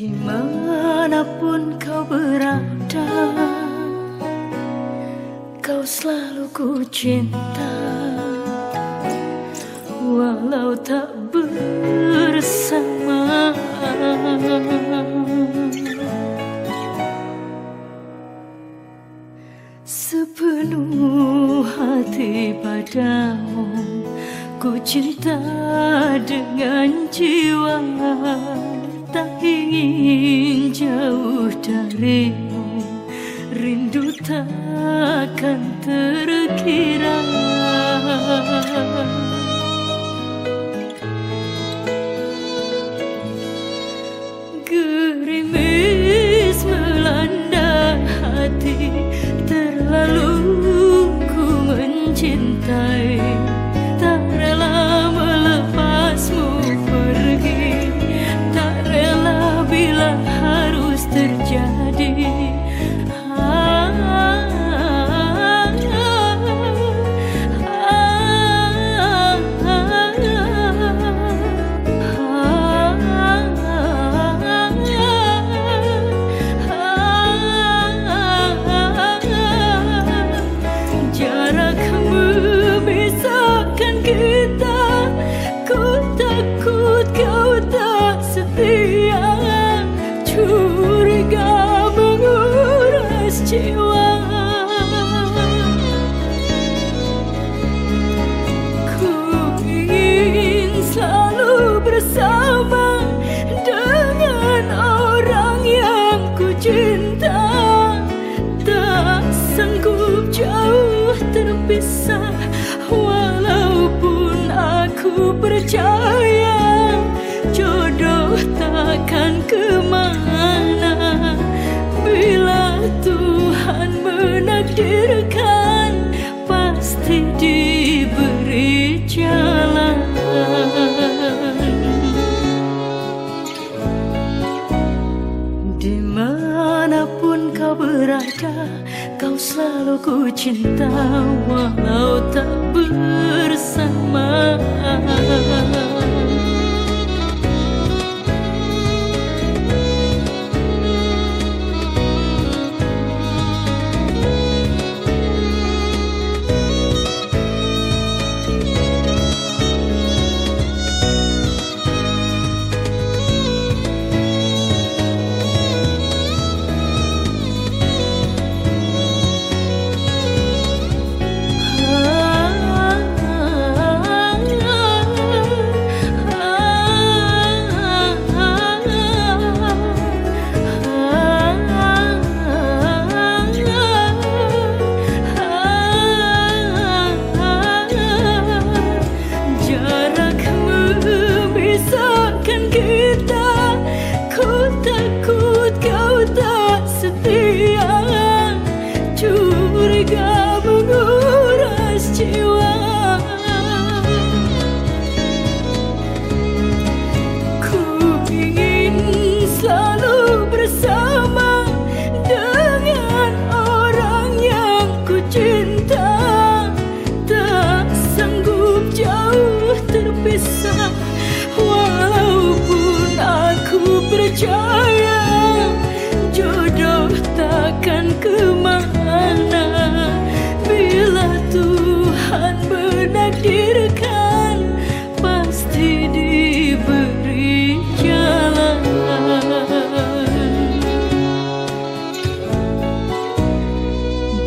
Di mana pun kau berada Kau selalu ku cinta. Walau tak bersama. Sepenuh hati padamu Ku cinta dengan jiwa. Tak ingin jauh darimu. Rindu takkan terkira terpisah kau berada Kau selalu ku cinta. Walau tak bersama surga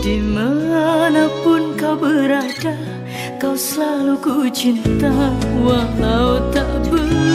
di mana pun kau berada kau selalu ku cinta walau tak bersama